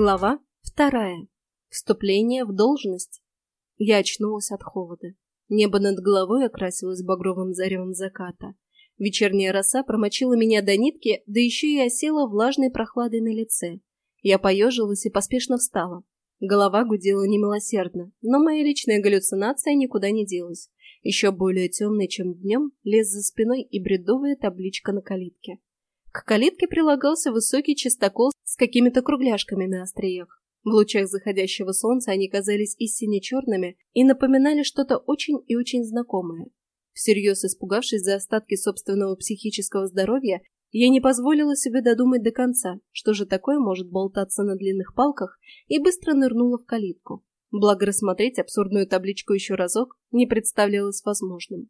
Глава вторая. Вступление в должность. Я очнулась от холода. Небо над головой окрасилось багровым заревом заката. Вечерняя роса промочила меня до нитки, да еще и осела влажной прохладой на лице. Я поежилась и поспешно встала. Голова гудела немилосердно, но моя личная галлюцинация никуда не делась. Еще более темный, чем днем, лес за спиной и бредовая табличка на калитке. К калитке прилагался высокий чистокол с какими-то кругляшками на остриях. В лучах заходящего солнца они казались истинно черными и напоминали что-то очень и очень знакомое. Всерьез испугавшись за остатки собственного психического здоровья, я не позволила себе додумать до конца, что же такое может болтаться на длинных палках, и быстро нырнула в калитку. Благо рассмотреть абсурдную табличку еще разок не представлялось возможным.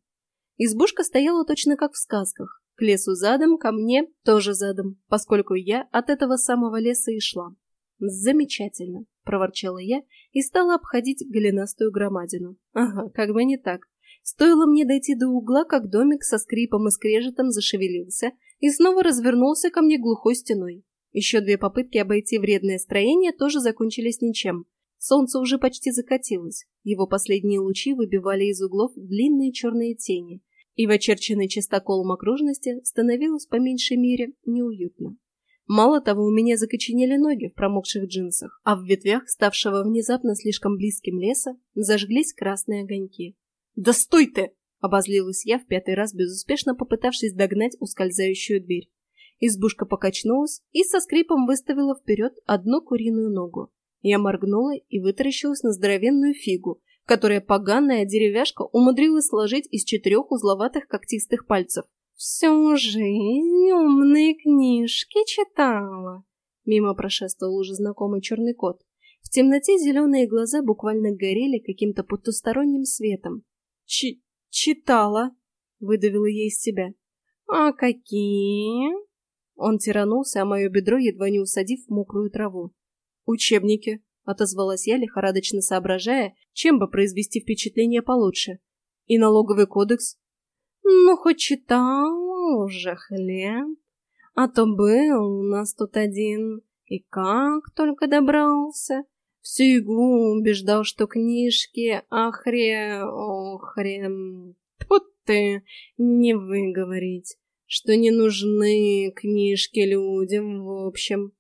Избушка стояла точно как в сказках, к лесу задом, ко мне тоже задом, поскольку я от этого самого леса и шла. «Замечательно!» — проворчала я и стала обходить голенастую громадину. Ага, как бы не так. Стоило мне дойти до угла, как домик со скрипом и скрежетом зашевелился и снова развернулся ко мне глухой стеной. Еще две попытки обойти вредное строение тоже закончились ничем. Солнце уже почти закатилось. Его последние лучи выбивали из углов длинные черные тени, и в очерченной чистоколом окружности становилось по меньшей мере неуютно. Мало того, у меня закоченели ноги в промокших джинсах, а в ветвях, ставшего внезапно слишком близким леса, зажглись красные огоньки. «Да стой ты!» — обозлилась я в пятый раз, безуспешно попытавшись догнать ускользающую дверь. Избушка покачнулась и со скрипом выставила вперед одну куриную ногу. Я моргнула и вытаращилась на здоровенную фигу, которое поганая деревяшка умудрилась сложить из четырех узловатых когтистых пальцев. «Всю жизнь умные книжки читала», — мимо прошествовал уже знакомый черный кот. В темноте зеленые глаза буквально горели каким-то потусторонним светом. Ч «Читала», — выдавила я из себя. «А какие?» Он тиранулся, а мое бедро едва не усадив в мокрую траву. «Учебники», отозвалась я, лихорадочно соображая, чем бы произвести впечатление получше. И налоговый кодекс? Ну, хоть читал уже хлеб. А то был у нас тут один, и как только добрался. Всю игру убеждал, что книжки ахре... охре... Тут ты, не выговорить, что не нужны книжки людям в общем.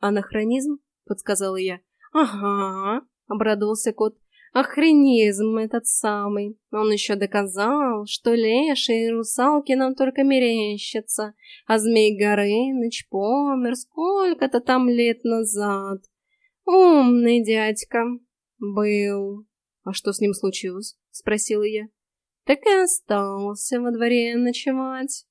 Анахронизм, подсказала я. «Ага», — обрадовался кот, — «охренизм этот самый. Он еще доказал, что леши и русалки нам только мерещатся, а Змей Горыныч помер сколько-то там лет назад. Умный дядька. Был». «А что с ним случилось?» — спросила я. «Так и остался во дворе ночевать».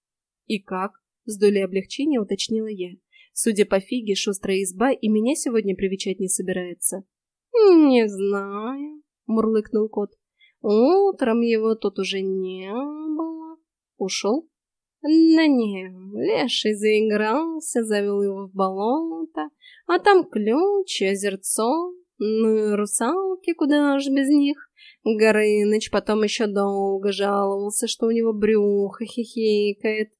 «И как?» — с долей облегчения уточнила я. Судя по фиге, шустрая изба и меня сегодня привечать не собирается. «Не знаю», — мурлыкнул кот. «Утром его тут уже не было. Ушел?» «Да не, леший заигрался, завел его в болото, а там ключ, озерцо, ну и русалки, куда ж без них». Горыныч потом еще долго жаловался, что у него брюхо хихикает.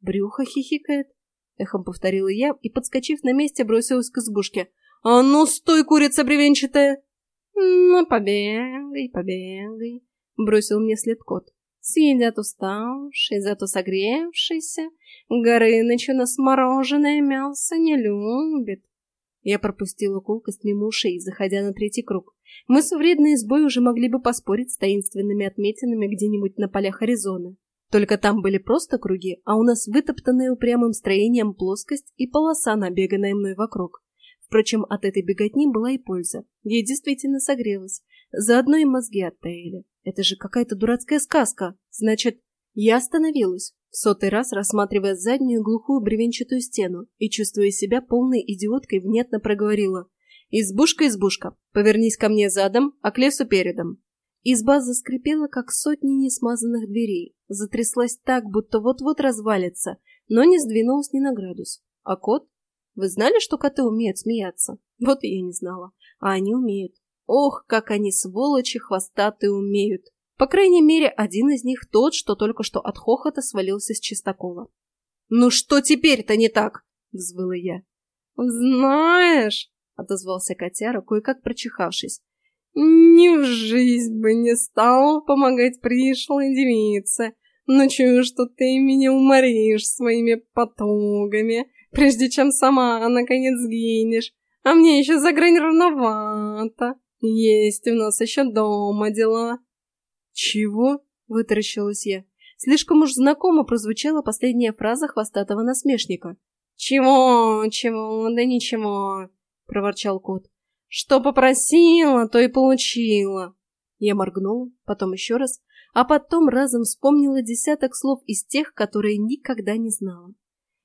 «Брюхо хихикает?» Эхом повторила я и, подскочив на месте, бросилась к избушке. «А ну, стой, курица бревенчатая!» «Ну, побегай, побегай», — бросил мне след кот. «Съедят уставший, зато согревшийся. Горыныч у нас мороженое мясо не любит». Я пропустила колкость мимо ушей, заходя на третий круг. Мы с вредной избой уже могли бы поспорить с таинственными отметинами где-нибудь на полях Аризоны. Только там были просто круги, а у нас вытоптанная упрямым строением плоскость и полоса, набеганная мной вокруг. Впрочем, от этой беготни была и польза. Я действительно согрелась. Заодно и мозги оттаяли. Это же какая-то дурацкая сказка. Значит, я остановилась, в сотый раз рассматривая заднюю глухую бревенчатую стену и, чувствуя себя полной идиоткой, внятно проговорила. «Избушка, избушка, повернись ко мне задом, а к лесу передом». Изба заскрипела, как сотни несмазанных дверей, затряслась так, будто вот-вот развалится, но не сдвинулась ни на градус. А кот? Вы знали, что коты умеют смеяться? Вот и я не знала. А они умеют. Ох, как они, сволочи, хвостатые, умеют. По крайней мере, один из них тот, что только что от хохота свалился с чистокола. «Ну что теперь-то не так?» — взвыла я. «Знаешь...» — отозвался котяра, кое-как прочихавшись. «Ни в жизнь бы не стал помогать пришлой девице, но чую, что ты меня уморишь своими потугами, прежде чем сама, наконец, сгинешь, а мне еще за грань рановато. Есть у нас еще дома дела». «Чего?» — вытаращилась я. Слишком уж знакомо прозвучала последняя фраза хвостатого насмешника. «Чего, чего, да ничего», — проворчал кот. «Что попросила, то и получила». Я моргнула, потом еще раз, а потом разом вспомнила десяток слов из тех, которые никогда не знала.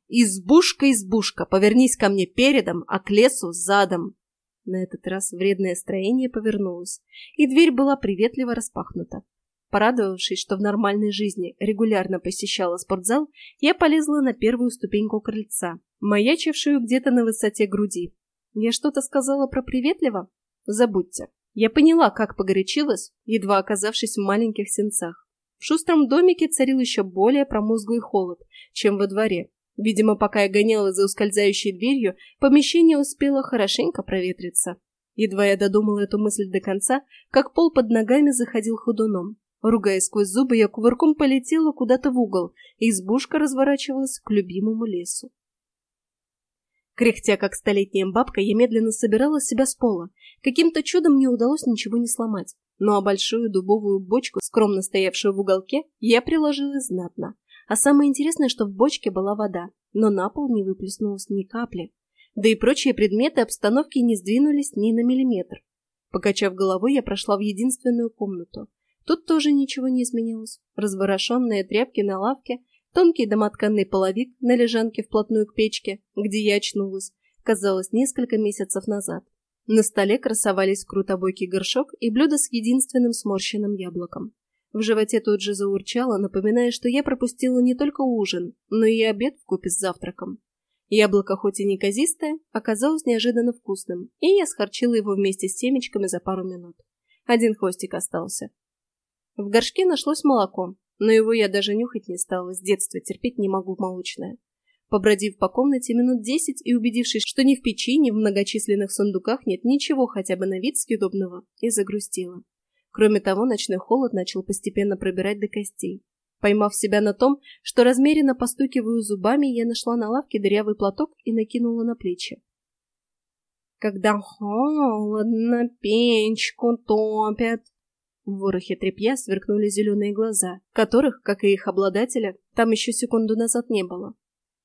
«Избушка, избушка, повернись ко мне передом, а к лесу задом!» На этот раз вредное строение повернулось, и дверь была приветливо распахнута. Порадовавшись, что в нормальной жизни регулярно посещала спортзал, я полезла на первую ступеньку крыльца, маячившую где-то на высоте груди. Я что-то сказала про приветливо? Забудьте. Я поняла, как погорячилась, едва оказавшись в маленьких сенцах. В шустром домике царил еще более промозглый холод, чем во дворе. Видимо, пока я гоняла за ускользающей дверью, помещение успело хорошенько проветриться. Едва я додумала эту мысль до конца, как пол под ногами заходил ходуном. Ругая сквозь зубы, я кувырком полетела куда-то в угол, и избушка разворачивалась к любимому лесу. Кряхтя, как столетняя бабка, я медленно собирала себя с пола. Каким-то чудом мне удалось ничего не сломать. Ну а большую дубовую бочку, скромно стоявшую в уголке, я приложила знатно. А самое интересное, что в бочке была вода, но на пол не выплеснулось ни капли. Да и прочие предметы обстановки не сдвинулись ни на миллиметр. Покачав головой, я прошла в единственную комнату. Тут тоже ничего не изменилось. Разворошенные тряпки на лавке, тонкий домотканный половик на лежанке вплотную к печке, где я очнулась, казалось, несколько месяцев назад. На столе красовались крутобойкий горшок и блюдо с единственным сморщенным яблоком. В животе тут же заурчало, напоминая, что я пропустила не только ужин, но и обед вкупе с завтраком. Яблоко, хоть и неказистое, оказалось неожиданно вкусным, и я схорчила его вместе с семечками за пару минут. Один хвостик остался, в горшке нашлось молоко, но его я даже нюхать не стала, с детства терпеть не могу молочное. Побродив по комнате минут десять и убедившись, что ни в печи, ни в многочисленных сундуках нет ничего хотя бы на вид съедобного, я загрустила. Кроме того, ночной холод начал постепенно пробирать до костей. Поймав себя на том, что размеренно постукиваю зубами, я нашла на лавке дырявый платок и накинула на плечи. «Когда холодно, печку топят», в ворохе тряпья сверкнули зеленые глаза, которых, как и их обладателя, там еще секунду назад не было.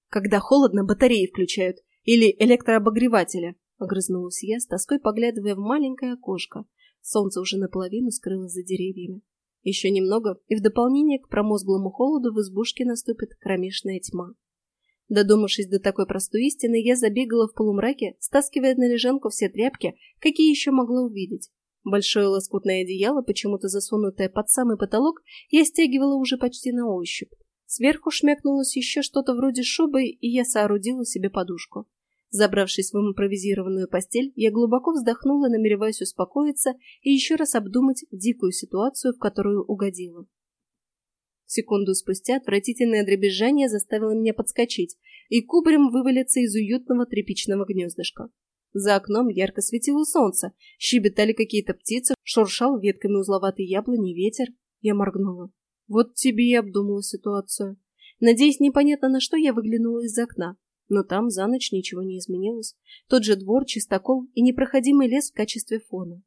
«Когда холодно, батареи включают. Или электрообогревателя», — огрызнулась я, с тоской поглядывая в маленькое окошко. Солнце уже наполовину скрылось за деревьями. Еще немного, и в дополнение к промозглому холоду в избушке наступит кромешная тьма. Додумавшись до такой простой истины, я забегала в полумраке, стаскивая на лежанку все тряпки, какие еще могла увидеть. Большое лоскутное одеяло, почему-то засунутое под самый потолок, я стягивала уже почти на ощупь. Сверху шмякнулось еще что-то вроде шубы, и я соорудила себе подушку. Забравшись в импровизированную постель, я глубоко вздохнула, намереваясь успокоиться и еще раз обдумать дикую ситуацию, в которую угодила. Секунду спустя отвратительное дребезжание заставило меня подскочить и кубарем вывалиться из уютного тряпичного гнездышка. За окном ярко светило солнце, щебетали какие-то птицы, шуршал ветками узловатый яблони ветер. Я моргнула. Вот тебе и обдумала ситуацию. Надеюсь, непонятно на что я выглянула из окна. Но там за ночь ничего не изменилось. Тот же двор, чистокол и непроходимый лес в качестве фона.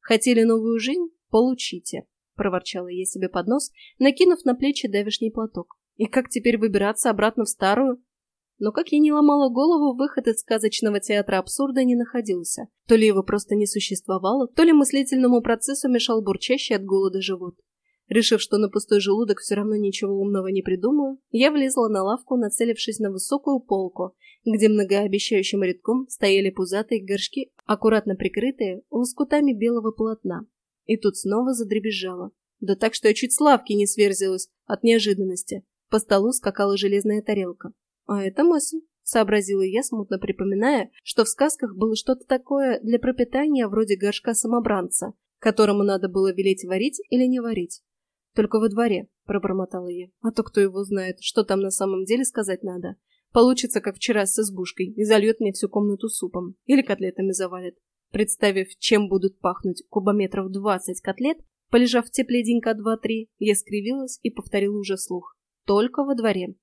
Хотели новую жизнь? Получите, проворчала я себе под нос, накинув на плечи давишний платок. И как теперь выбираться обратно в старую? Но как я не ломала голову, выход из сказочного театра абсурда не находился. То ли его просто не существовало, то ли мыслительному процессу мешал бурчащий от голода живот. Решив, что на пустой желудок все равно ничего умного не придумаю, я влезла на лавку, нацелившись на высокую полку, где многообещающим рядком стояли пузатые горшки, аккуратно прикрытые лоскутами белого полотна. И тут снова задребезжало. Да так, что я чуть с лавки не сверзилась от неожиданности. По столу скакала железная тарелка. «А это мысль», — сообразила я, смутно припоминая, что в сказках было что-то такое для пропитания вроде горшка самобранца, которому надо было велеть варить или не варить. «Только во дворе», — пробормотала я. «А то кто его знает, что там на самом деле сказать надо. Получится, как вчера с избушкой, и зальет мне всю комнату супом. Или котлетами завалит. Представив, чем будут пахнуть кубометров двадцать котлет, полежав в тепле денька два-три, я скривилась и повторила уже слух. Только во дворе.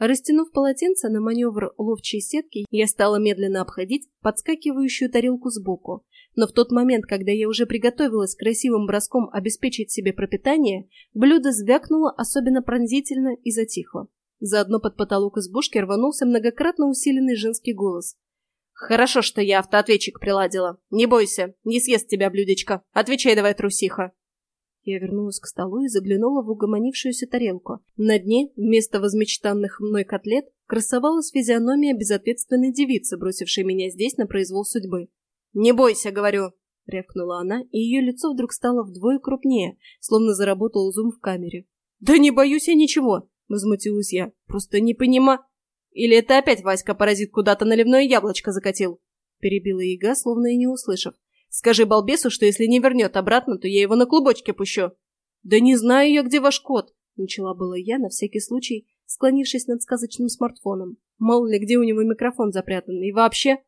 Растянув полотенце на маневр ловчей сетки, я стала медленно обходить подскакивающую тарелку сбоку. Но в тот момент, когда я уже приготовилась красивым броском обеспечить себе пропитание, блюдо звякнуло особенно пронзительно и затихло. Заодно под потолок избушки рванулся многократно усиленный женский голос. «Хорошо, что я автоответчик приладила. Не бойся, не съест тебя блюдечко. Отвечай давай, трусиха». Я вернулась к столу и заглянула в угомонившуюся тарелку. На дне, вместо возмечтанных мной котлет, красовалась физиономия безответственной девицы, бросившей меня здесь на произвол судьбы. «Не бойся, говорю!» — рявкнула она, и ее лицо вдруг стало вдвое крупнее, словно заработал зум в камере. «Да не боюсь я ничего!» — возмутилась я. «Просто не понима...» «Или это опять Васька-паразит куда-то наливное яблочко закатил?» Перебила яга, словно и не услышав. «Скажи балбесу, что если не вернет обратно, то я его на клубочке пущу». «Да не знаю я, где ваш кот», — начала было я, на всякий случай, склонившись над сказочным смартфоном. Мало ли, где у него микрофон запрятан. И вообще...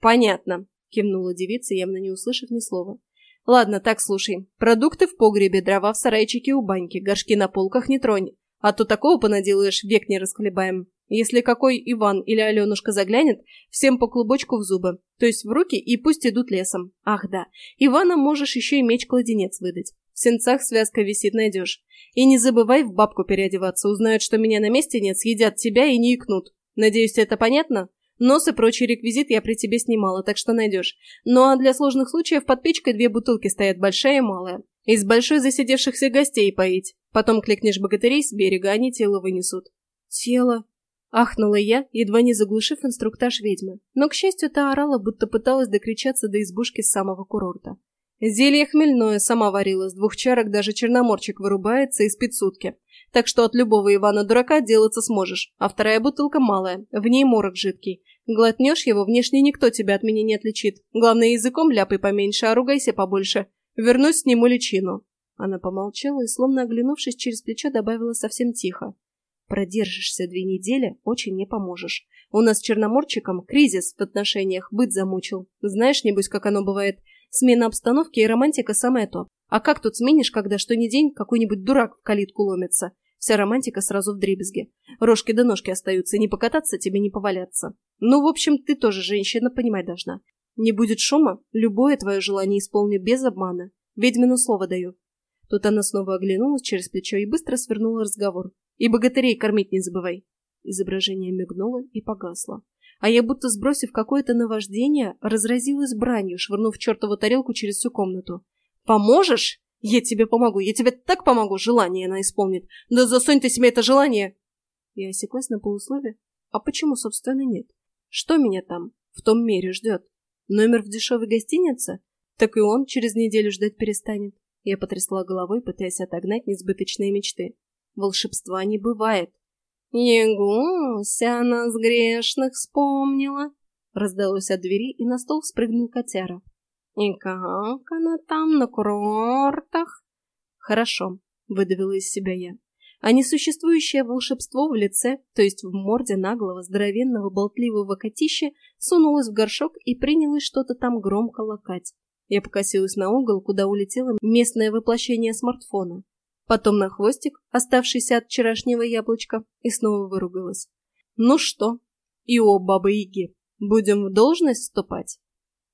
«Понятно», — кивнула девица, явно не услышав ни слова. «Ладно, так слушай. Продукты в погребе, дрова в сарайчике у баньки, горшки на полках не тронь. А то такого понаделаешь, век не расколебаем. Если какой Иван или Аленушка заглянет, всем по клубочку в зубы, то есть в руки, и пусть идут лесом. Ах да, Ивана можешь еще и меч-кладенец выдать. В сенцах связка висит, найдешь. И не забывай в бабку переодеваться, узнают, что меня на месте нет, съедят тебя и не икнут. Надеюсь, это понятно? Нос и прочий реквизит я при тебе снимала, так что найдешь. Ну а для сложных случаев под печкой две бутылки стоят, большая и малая. Из большой засидевшихся гостей поить. Потом кликнешь богатырей с берега, они тело вынесут. Тело? Ахнула я, едва не заглушив инструктаж ведьмы. Но, к счастью, та орала, будто пыталась докричаться до избушки с самого курорта. Зелье хмельное сама варила, с двух чарок даже черноморчик вырубается и спит сутки. Так что от любого Ивана-дурака делаться сможешь, а вторая бутылка малая, в ней морок жидкий. Глотнешь его, внешне никто тебя от меня не отличит. Главное, языком ляпай поменьше, а ругайся побольше. Вернусь, сниму личину. Она помолчала и, словно оглянувшись через плечо, добавила совсем тихо. Продержишься две недели, очень не поможешь. У нас с Черноморчиком кризис в отношениях быт замучил. Знаешь, небось, как оно бывает. Смена обстановки и романтика самое то. А как тут сменишь, когда что ни день какой-нибудь дурак в калитку ломится? Вся романтика сразу в дребезге. Рожки до да ножки остаются, не покататься тебе, не поваляться. Ну, в общем, ты тоже женщина, понимать должна. Не будет шума, любое твое желание исполню без обмана. Ведьмину слово даю. Тут она снова оглянулась через плечо и быстро свернула разговор. И богатырей кормить не забывай. Изображение мигнуло и погасло. А я, будто сбросив какое-то наваждение, разразилась бранью, швырнув чертову тарелку через всю комнату. «Поможешь? Я тебе помогу, я тебе так помогу, желание она исполнит. Да засунь ты себе это желание!» Я осеклась на полуслове. А почему, собственно, нет? Что меня там, в том мире, ждет? Номер в дешевой гостинице? Так и он через неделю ждать перестанет. Я потрясла головой, пытаясь отогнать несбыточные мечты. Волшебства не бывает. «Егуся нас грешных вспомнила!» Раздалось от двери, и на стол спрыгнул котяра. «И как она там на курортах?» «Хорошо», — выдавила из себя я. А несуществующее волшебство в лице, то есть в морде наглого, здоровенного, болтливого котища, сунулось в горшок и принялось что-то там громко лакать. Я покосилась на угол, куда улетело местное воплощение смартфона потом на хвостик, оставшийся от вчерашнего яблочка, и снова выругалась. «Ну что, и о, бабы-яги, будем в должность вступать?»